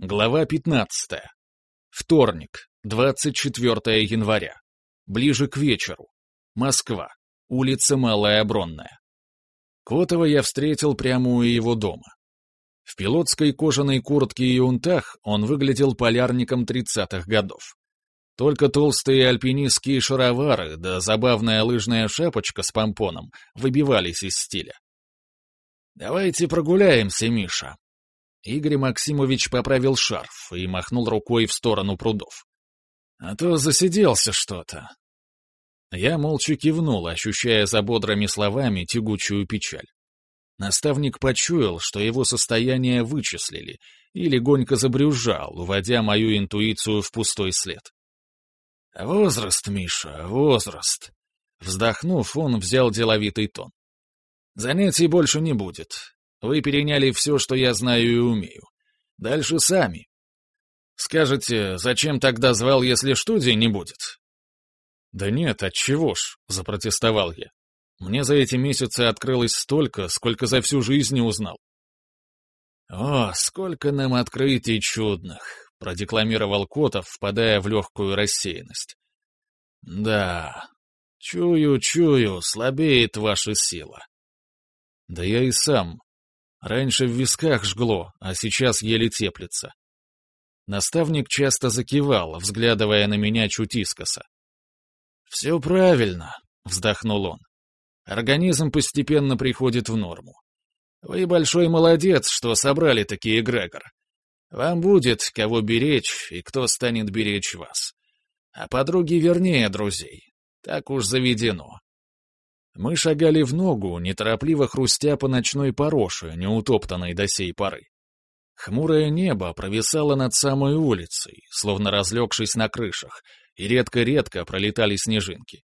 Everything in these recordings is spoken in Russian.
Глава 15. Вторник, 24 января. Ближе к вечеру. Москва. Улица Малая Бронная. Котова я встретил прямо у его дома. В пилотской кожаной куртке и унтах он выглядел полярником 30-х годов. Только толстые альпинистские шаровары да забавная лыжная шапочка с помпоном выбивались из стиля. «Давайте прогуляемся, Миша», Игорь Максимович поправил шарф и махнул рукой в сторону прудов. «А то засиделся что-то». Я молча кивнул, ощущая за бодрыми словами тягучую печаль. Наставник почуял, что его состояние вычислили, и легонько забрюзжал, уводя мою интуицию в пустой след. «Возраст, Миша, возраст!» Вздохнув, он взял деловитый тон. «Занятий больше не будет. Вы переняли все, что я знаю и умею. Дальше сами. Скажете, зачем тогда звал, если студии не будет? Да нет, отчего ж, запротестовал я. Мне за эти месяцы открылось столько, сколько за всю жизнь не узнал. О, сколько нам открытий чудных, продекламировал Котов, впадая в легкую рассеянность. Да, чую, чую, слабеет ваша сила. Да я и сам, Раньше в висках жгло, а сейчас еле теплится. Наставник часто закивал, взглядывая на меня чуть искоса. «Все правильно», — вздохнул он. «Организм постепенно приходит в норму. Вы большой молодец, что собрали такие эгрегор. Вам будет кого беречь и кто станет беречь вас. А подруги вернее друзей. Так уж заведено. Мы шагали в ногу, неторопливо хрустя по ночной пороше, неутоптанной до сей поры. Хмурое небо провисало над самой улицей, словно разлегшись на крышах, и редко-редко пролетали снежинки.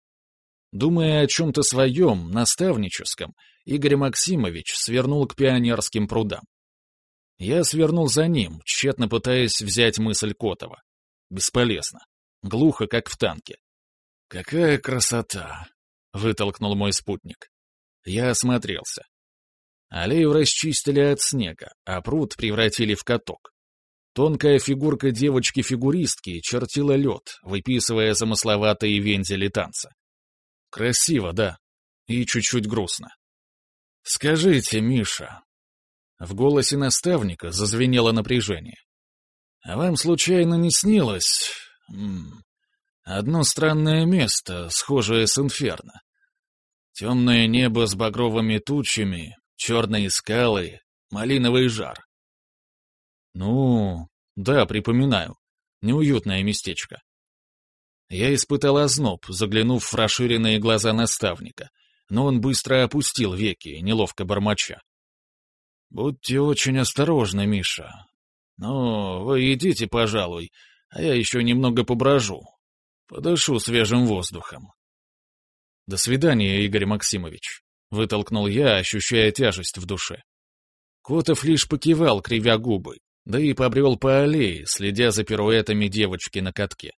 Думая о чем-то своем, наставническом, Игорь Максимович свернул к пионерским прудам. Я свернул за ним, тщетно пытаясь взять мысль Котова. Бесполезно. Глухо, как в танке. «Какая красота! — вытолкнул мой спутник. Я осмотрелся. Аллею расчистили от снега, а пруд превратили в каток. Тонкая фигурка девочки-фигуристки чертила лед, выписывая замысловатые вензели танца. Красиво, да, и чуть-чуть грустно. «Скажите, Миша...» В голосе наставника зазвенело напряжение. «А вам случайно не снилось... Одно странное место, схожее с инферно. Темное небо с багровыми тучами, черные скалы, малиновый жар. Ну, да, припоминаю. Неуютное местечко. Я испытал озноб, заглянув в расширенные глаза наставника, но он быстро опустил веки, неловко бормоча. «Будьте очень осторожны, Миша. Ну, вы идите, пожалуй, а я еще немного поброжу, Подышу свежим воздухом. До свидания, Игорь Максимович. Вытолкнул я, ощущая тяжесть в душе. Котов лишь покивал, кривя губы, да и побрел по аллее, следя за пируэтами девочки на катке.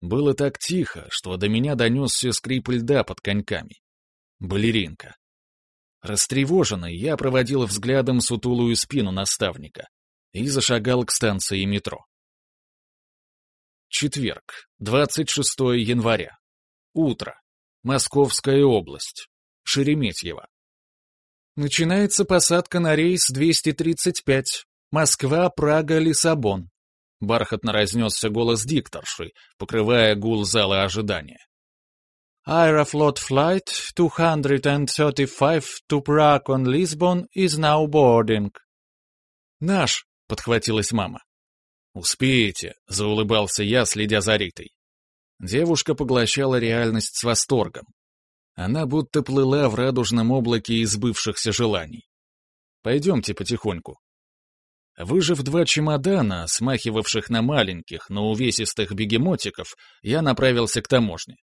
Было так тихо, что до меня донесся скрип льда под коньками. Балеринка. Растревоженный, я проводил взглядом сутулую спину наставника и зашагал к станции метро. Четверг, 26 января. Утро. Московская область. Шереметьево. Начинается посадка на рейс 235. Москва, Прага, Лиссабон. Бархатно разнесся голос дикторши, покрывая гул зала ожидания. Aeroflot flight 235 to Prague on Lisbon is now boarding. Наш, подхватилась мама. «Успеете», — заулыбался я, следя за Ритой. Девушка поглощала реальность с восторгом. Она будто плыла в радужном облаке из бывшихся желаний. «Пойдемте потихоньку». Выжив два чемодана, смахивавших на маленьких, но увесистых бегемотиков, я направился к таможне.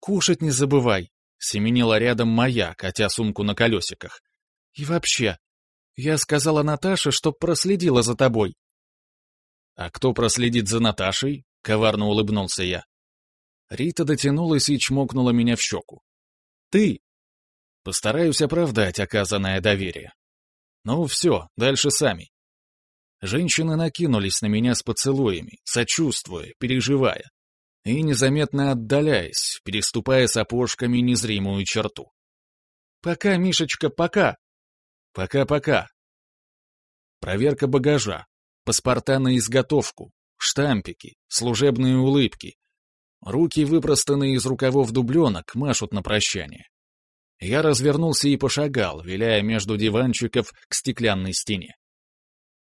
«Кушать не забывай», — семенила рядом моя, катя сумку на колесиках. «И вообще, я сказала Наташе, чтоб проследила за тобой. «А кто проследит за Наташей?» — коварно улыбнулся я. Рита дотянулась и чмокнула меня в щеку. «Ты!» Постараюсь оправдать оказанное доверие. Ну все, дальше сами. Женщины накинулись на меня с поцелуями, сочувствуя, переживая, и незаметно отдаляясь, переступая сапожками незримую черту. «Пока, Мишечка, пока!» «Пока-пока!» Проверка багажа, паспорта на изготовку, штампики, служебные улыбки. Руки, выпростанные из рукавов дубленок, машут на прощание. Я развернулся и пошагал, виляя между диванчиков к стеклянной стене.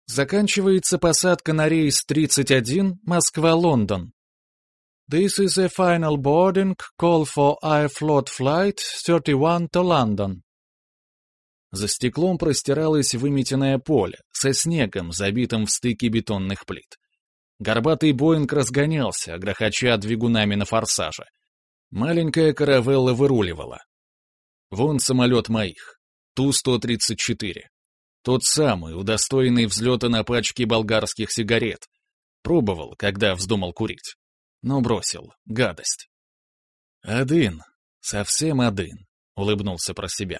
Заканчивается посадка на рейс 31 Москва-Лондон. This is a final boarding call for Airflot Flight 31 to London. За стеклом простиралось выметенное поле со снегом, забитым в стыке бетонных плит. Горбатый Боинг разгонялся, грохоча двигунами на форсаже. Маленькая каравелла выруливала. Вон самолет моих. Ту-134. Тот самый, удостоенный взлета на пачке болгарских сигарет. Пробовал, когда вздумал курить. Но бросил. Гадость. «Один. Совсем один», — улыбнулся про себя.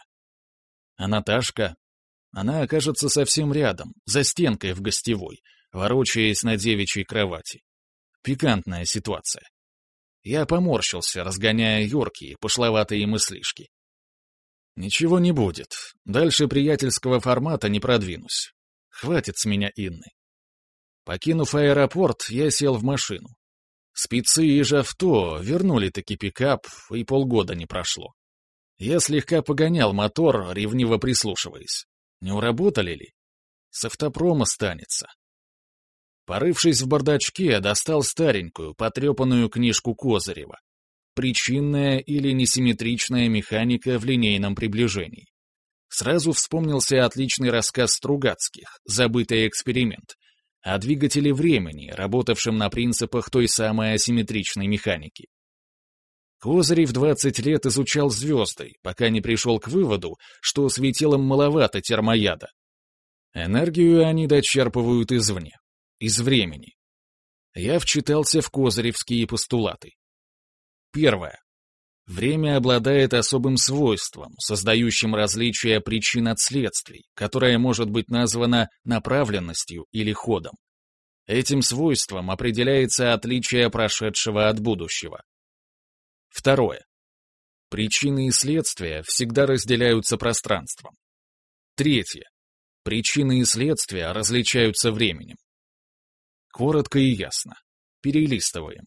А Наташка? Она окажется совсем рядом, за стенкой в гостевой, ворочаясь на девичьей кровати. Пикантная ситуация. Я поморщился, разгоняя юркие, пошловатые мыслишки. Ничего не будет. Дальше приятельского формата не продвинусь. Хватит с меня Инны. Покинув аэропорт, я сел в машину. Спецы и авто вернули-таки пикап, и полгода не прошло. Я слегка погонял мотор, ревниво прислушиваясь. Не уработали ли? С автопрома станется. Порывшись в бардачке, достал старенькую, потрепанную книжку Козырева причинная или несимметричная механика в линейном приближении. Сразу вспомнился отличный рассказ Стругацких «Забытый эксперимент» о двигателе времени, работавшем на принципах той самой асимметричной механики. Козырев 20 лет изучал звезды, пока не пришел к выводу, что светилом маловато термояда. Энергию они дочерпывают извне, из времени. Я вчитался в козыревские постулаты. Первое. Время обладает особым свойством, создающим различие причин от следствий, которое может быть названо направленностью или ходом. Этим свойством определяется отличие прошедшего от будущего. Второе. Причины и следствия всегда разделяются пространством. Третье. Причины и следствия различаются временем. Коротко и ясно. Перелистываем.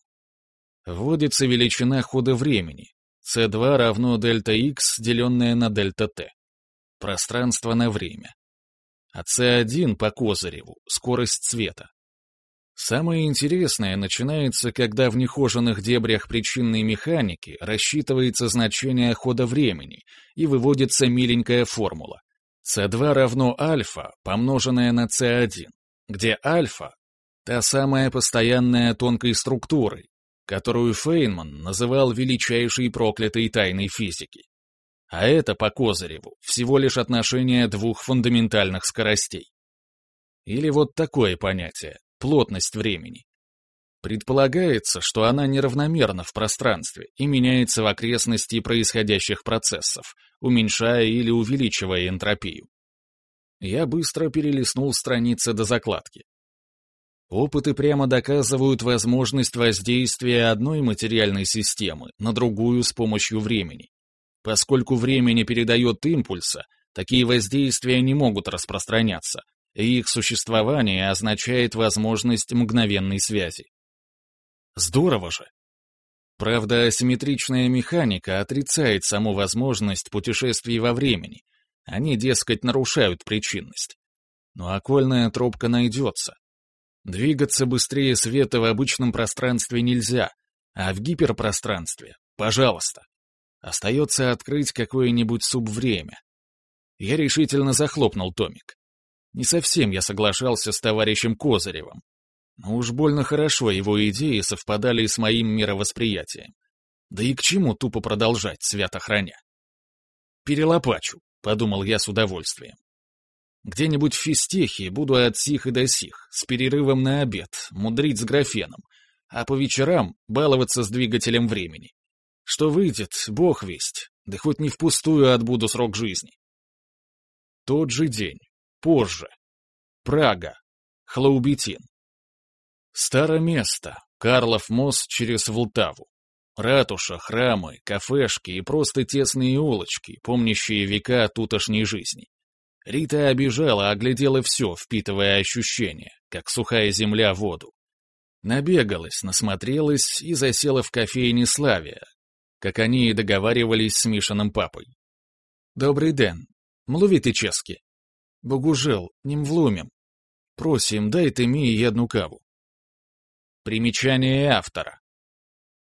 Вводится величина хода времени. c2 равно дельта x, деленное на дельта t. Пространство на время. А c1 по Козыреву — скорость света. Самое интересное начинается, когда в нехоженных дебрях причинной механики рассчитывается значение хода времени и выводится миленькая формула. c2 равно альфа, помноженное на c1, где альфа — та самая постоянная тонкой структурой, которую Фейнман называл величайшей проклятой тайной физики. А это, по Козыреву, всего лишь отношение двух фундаментальных скоростей. Или вот такое понятие — плотность времени. Предполагается, что она неравномерна в пространстве и меняется в окрестности происходящих процессов, уменьшая или увеличивая энтропию. Я быстро перелистнул страницы до закладки. Опыты прямо доказывают возможность воздействия одной материальной системы на другую с помощью времени. Поскольку время не передает импульса, такие воздействия не могут распространяться, и их существование означает возможность мгновенной связи. Здорово же! Правда, асимметричная механика отрицает саму возможность путешествий во времени. Они, дескать, нарушают причинность. Но окольная тропка найдется, Двигаться быстрее света в обычном пространстве нельзя, а в гиперпространстве — пожалуйста. Остается открыть какое-нибудь субвремя. Я решительно захлопнул томик. Не совсем я соглашался с товарищем Козыревым. Но уж больно хорошо его идеи совпадали с моим мировосприятием. Да и к чему тупо продолжать, свято храня? «Перелопачу», — подумал я с удовольствием. Где-нибудь в физтехе буду от сих и до сих, с перерывом на обед, мудрить с графеном, а по вечерам баловаться с двигателем времени. Что выйдет, бог весть, да хоть не впустую отбуду срок жизни. Тот же день, позже. Прага. Хлаубетин. Старое место. Карлов мост через Волтаву. Ратуша, храмы, кафешки и просто тесные улочки, помнящие века тутошней жизни. Рита обижала, оглядела все, впитывая ощущения, как сухая земля воду. Набегалась, насмотрелась и засела в кофейне Славия, как они и договаривались с Мишиным папой. «Добрый день. Млувите чески. Богужел, ним влумим. Просим, дайте мені одну каву». Примечание автора.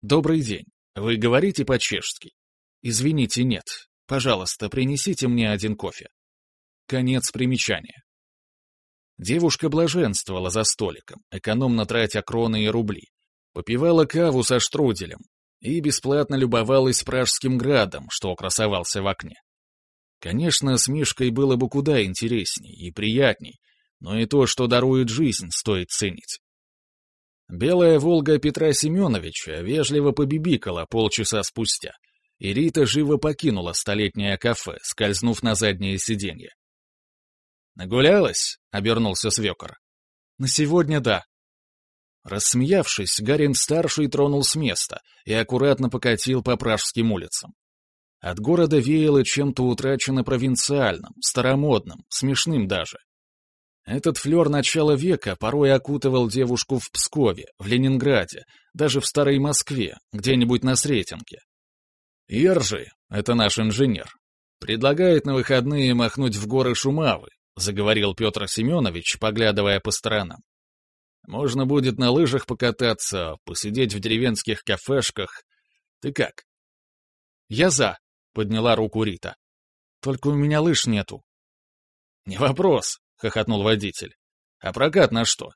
«Добрый день. Вы говорите по-чешски?» «Извините, нет. Пожалуйста, принесите мне один кофе». Конец примечания. Девушка блаженствовала за столиком, экономно тратя кроны и рубли. Попивала каву со штруделем и бесплатно любовалась Пражским градом, что красовался в окне. Конечно, с Мишкой было бы куда интересней и приятней, но и то, что дарует жизнь, стоит ценить. Белая «Волга» Петра Семеновича вежливо побибикала полчаса спустя, и Рита живо покинула столетнее кафе, скользнув на заднее сиденье. «Нагулялась?» — обернулся свекор. «На сегодня да». Рассмеявшись, Гарин-старший тронул с места и аккуратно покатил по пражским улицам. От города веяло чем-то утрачено провинциальным, старомодным, смешным даже. Этот флер начала века порой окутывал девушку в Пскове, в Ленинграде, даже в Старой Москве, где-нибудь на Сретенке. Ержи, это наш инженер, предлагает на выходные махнуть в горы Шумавы, заговорил Петр Семенович, поглядывая по сторонам. Можно будет на лыжах покататься, посидеть в деревенских кафешках. Ты как? Я за, подняла руку Рита. Только у меня лыж нету. Не вопрос, — хохотнул водитель. «А прокат на что?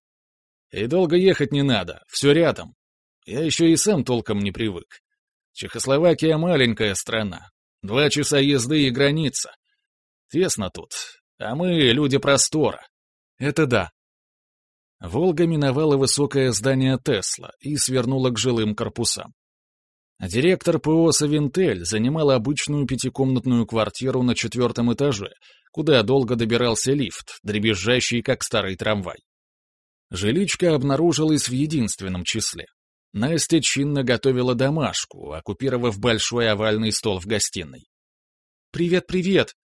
И долго ехать не надо, все рядом. Я еще и сам толком не привык. Чехословакия маленькая страна. Два часа езды и граница. Тесно тут, а мы люди простора. Это да». Волга миновала высокое здание Тесла и свернула к жилым корпусам. Директор ПО «Савинтель» занимал обычную пятикомнатную квартиру на четвертом этаже, куда долго добирался лифт, дребезжащий, как старый трамвай. Жиличка обнаружилась в единственном числе. Настя чинно готовила домашку, оккупировав большой овальный стол в гостиной. «Привет, привет!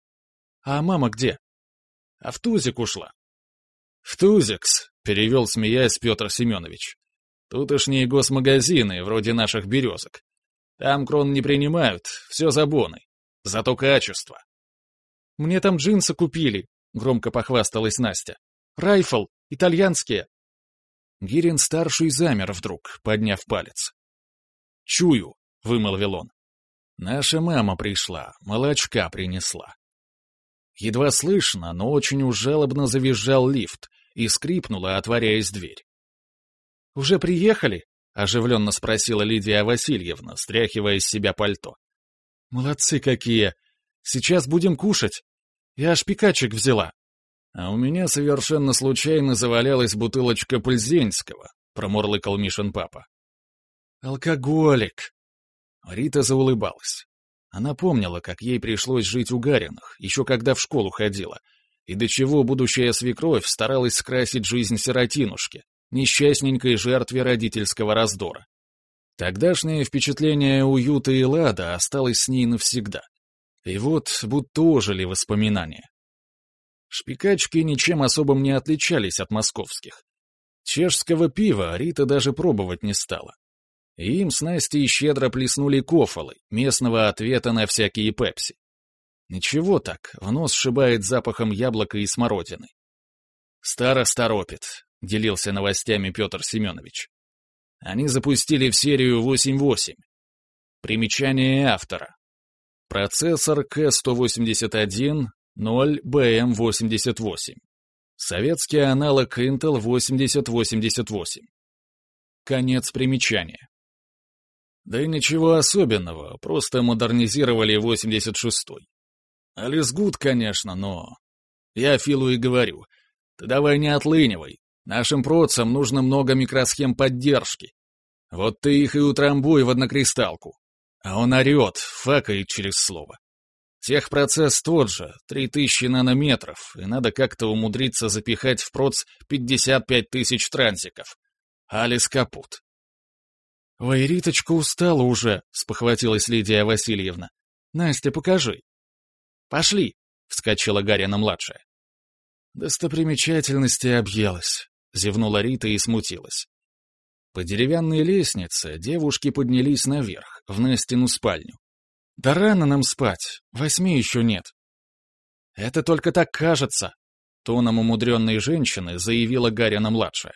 А мама где?» «А в Тузик ушла». «В Тузикс», — перевел, смеясь, Петр Семенович. «Тутошние госмагазины, вроде наших березок. Там крон не принимают, все за боны. Зато качество. Мне там джинсы купили», — громко похвасталась Настя. «Райфл, итальянские». Гирин-старший замер вдруг, подняв палец. «Чую», — вымолвил он. «Наша мама пришла, молочка принесла». Едва слышно, но очень уж жалобно завизжал лифт, и скрипнула, отворяясь дверь. «Уже приехали?» — оживленно спросила Лидия Васильевна, стряхивая из себя пальто. «Молодцы какие! Сейчас будем кушать. Я шпикачек взяла. А у меня совершенно случайно завалялась бутылочка Пользенского, промурлыкал Мишин папа. Алкоголик. Рита заулыбалась. Она помнила, как ей пришлось жить у Гариных, еще когда в школу ходила, и до чего будущая свекровь старалась скрасить жизнь сиротинушки, несчастненькой жертве родительского раздора. Тогдашнее впечатление уюта и лада осталось с ней навсегда. И вот будто ожили воспоминания. Шпикачки ничем особым не отличались от московских. Чешского пива Рита даже пробовать не стала. Им с Настей щедро плеснули кофолы, местного ответа на всякие пепси. Ничего так, в нос сшибает запахом яблока и смородины. «Староста ропит», — делился новостями Петр Семенович. Они запустили в серию 8.8. Примечание автора. Процессор К181-0BM88. Советский аналог Intel 8088. Конец примечания. Да и ничего особенного, просто модернизировали 86-й. Алисгуд, конечно, но... Я Филу и говорю, ты давай не отлынивай, нашим процам нужно много микросхем поддержки. Вот ты их и утрамбуй в однокристалку. А он орет, факает через слово. Техпроцесс тот же, 3000 нанометров, и надо как-то умудриться запихать в проц 55 тысяч трансиков. Алис капут. «Ой, Риточка устала уже», — спохватилась Лидия Васильевна. «Настя, покажи». «Пошли», — вскочила Гарина-младшая. «Достопримечательности объелась», — зевнула Рита и смутилась. По деревянной лестнице девушки поднялись наверх, в Настину спальню. «Да рано нам спать, восьми еще нет». «Это только так кажется», — тоном умудренной женщины заявила Гарина-младшая.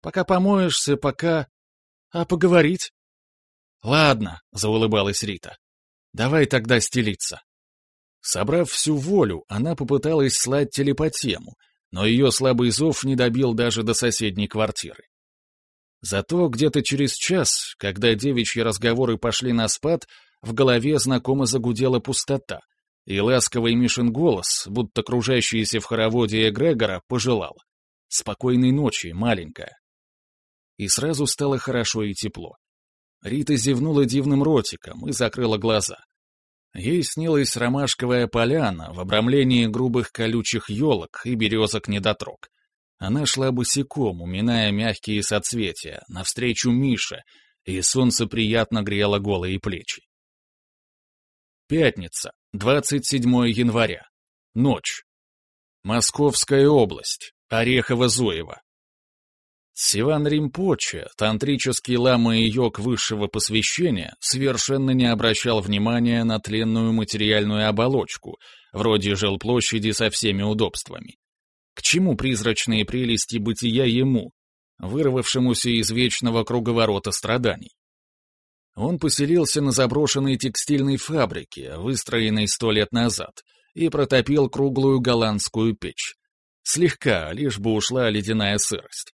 «Пока помоешься, пока...» «А поговорить?» «Ладно», — заулыбалась Рита. «Давай тогда стелиться». Собрав всю волю, она попыталась слать телепатему, но ее слабый зов не добил даже до соседней квартиры. Зато где-то через час, когда девичьи разговоры пошли на спад, в голове знакомо загудела пустота, и ласковый Мишин голос, будто кружащийся в хороводе эгрегора, пожелал. «Спокойной ночи, маленькая». И сразу стало хорошо и тепло. Рита зевнула дивным ротиком и закрыла глаза. Ей снилась ромашковая поляна в обрамлении грубых колючих елок и березок-недотрог. Она шла босиком, уминая мягкие соцветия, навстречу Мише, и солнце приятно грело голые плечи. Пятница, 27 января. Ночь. Московская область. Орехово-Зуево. Сиван Римпоче, тантрический лама и йог высшего посвящения, совершенно не обращал внимания на тленную материальную оболочку, вроде жилплощади со всеми удобствами. К чему призрачные прелести бытия ему, вырвавшемуся из вечного круговорота страданий? Он поселился на заброшенной текстильной фабрике, выстроенной сто лет назад, и протопил круглую голландскую печь. Слегка, лишь бы ушла ледяная сырость.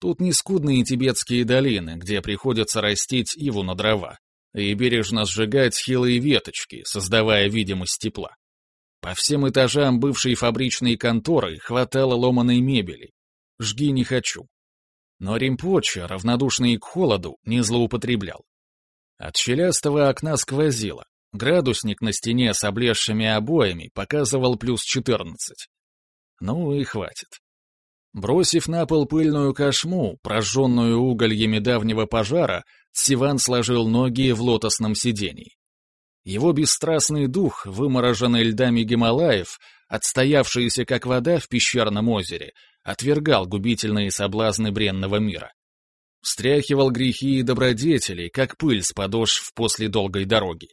Тут не скудные тибетские долины, где приходится растить иву на дрова, и бережно сжигать хилые веточки, создавая видимость тепла. По всем этажам бывшей фабричной конторы хватало ломаной мебели. Жги не хочу. Но Римпоча, равнодушный к холоду, не злоупотреблял. От щелястого окна сквозило. Градусник на стене с облезшими обоями показывал плюс 14. Ну и хватит. Бросив на пол пыльную кошму, прожженную угольями давнего пожара, Сиван сложил ноги в лотосном сидении. Его бесстрастный дух, вымороженный льдами Гималаев, отстоявшийся как вода в пещерном озере, отвергал губительные соблазны бренного мира. Встряхивал грехи и добродетели, как пыль с подошв после долгой дороги.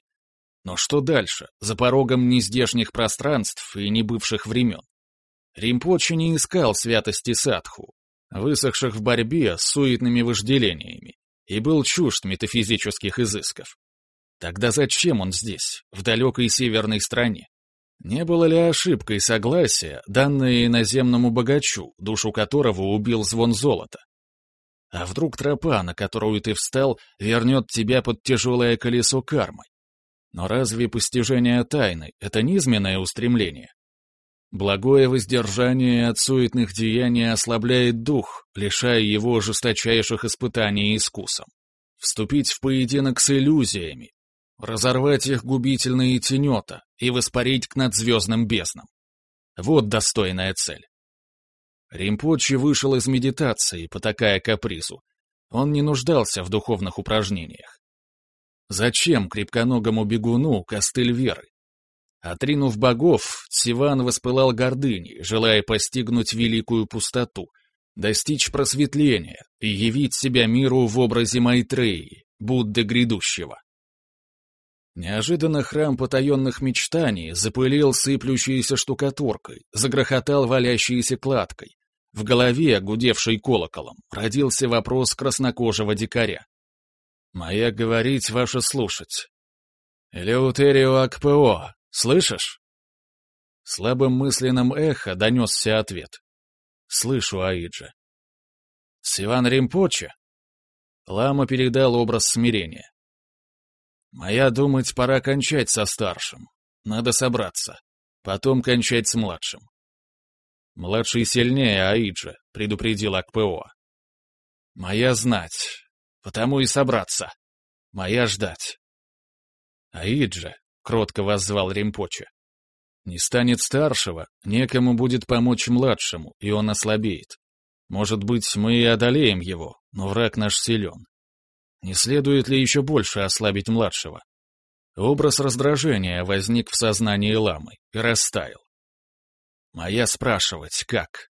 Но что дальше, за порогом нездешних пространств и небывших времен? Римпочи не искал святости садху, высохших в борьбе с суетными вожделениями, и был чужд метафизических изысков. Тогда зачем он здесь, в далекой северной стране? Не было ли ошибкой согласия, данное иноземному богачу, душу которого убил звон золота? А вдруг тропа, на которую ты встал, вернет тебя под тяжелое колесо кармы? Но разве постижение тайны — это низменное устремление? Благое воздержание от суетных деяний ослабляет дух, лишая его жесточайших испытаний искусом. Вступить в поединок с иллюзиями, разорвать их губительные тенета и воспарить к надзвездным безднам. Вот достойная цель. Римпочи вышел из медитации, потакая капризу. Он не нуждался в духовных упражнениях. Зачем крепконогому бегуну костыль веры? Отринув богов, Сиван воспылал гордыней, желая постигнуть великую пустоту, достичь просветления и явить себя миру в образе Майтреи, Будды грядущего. Неожиданно храм потаенных мечтаний запылил сыплющейся штукатуркой, загрохотал валящейся кладкой. В голове, гудевшей колоколом, родился вопрос краснокожего дикаря. «Моя говорить, ваша слушать». «Элеутерио Акпо, слышишь?» Слабым мысленным эхо донесся ответ. «Слышу, Аиджа». «Сиван Римпоче?» Лама передал образ смирения. Моя думать, пора кончать со старшим. Надо собраться. Потом кончать с младшим. Младший сильнее Аиджа, предупредил Акпо. Моя знать. Потому и собраться. Моя ждать. Аиджа, кротко воззвал Римпоче. Не станет старшего, некому будет помочь младшему, и он ослабеет. Может быть, мы и одолеем его, но враг наш силен. Не следует ли еще больше ослабить младшего? Образ раздражения возник в сознании ламы и растаял. Моя спрашивать, как?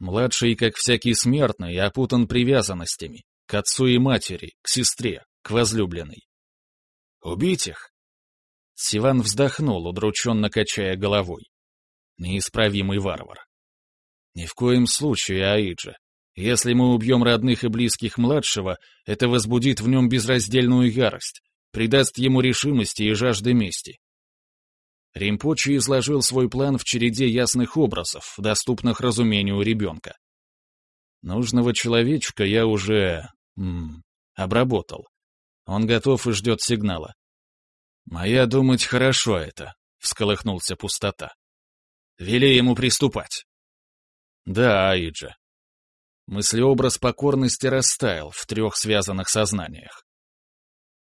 Младший, как всякий смертный, опутан привязанностями к отцу и матери, к сестре, к возлюбленной. Убить их? Сиван вздохнул, удрученно качая головой. Неисправимый варвар. Ни в коем случае, Аиджа. Если мы убьем родных и близких младшего, это возбудит в нем безраздельную ярость, придаст ему решимости и жажды мести. Римпочи изложил свой план в череде ясных образов, доступных разумению ребенка. Нужного человечка я уже... М, обработал. Он готов и ждет сигнала. «Моя думать, хорошо это», — всколыхнулся пустота. «Вели ему приступать». «Да, Аиджа». Мыслеобраз покорности растаял в трех связанных сознаниях.